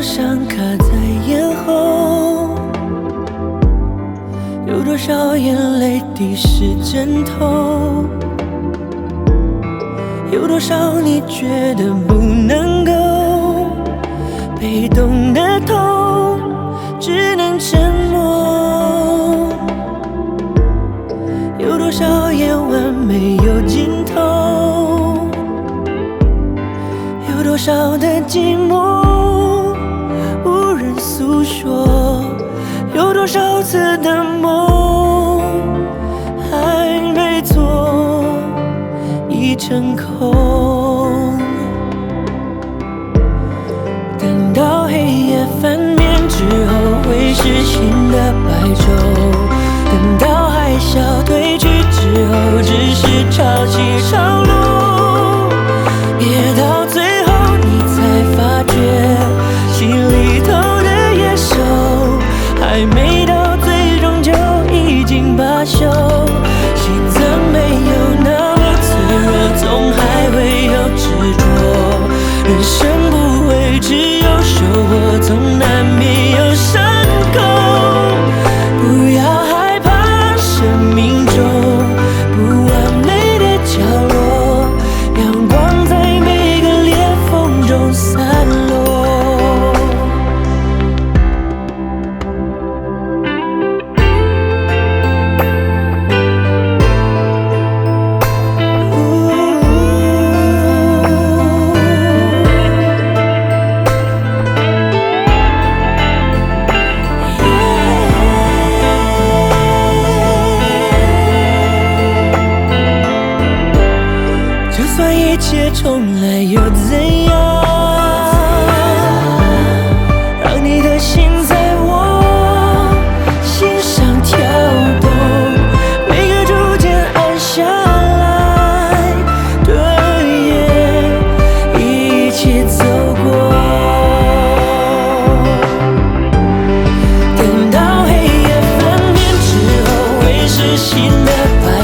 伤卡在咽喉？有多少眼泪滴湿枕头？有多少你觉得不能够？被动的痛，只能沉默。有多少夜晚没有尽头？有多少的寂寞已成空？等到黑夜翻面之后，会是新的白昼；等到海啸退去之后，只是潮起潮落。别到最后，你才发觉，心里头的野兽还没到最终就已经罢休。心脏 somehow 一切重来又怎样？让你的心在我心上跳动。每个逐渐暗下来的夜，一起走过。等到黑夜翻面之后，会是新的白。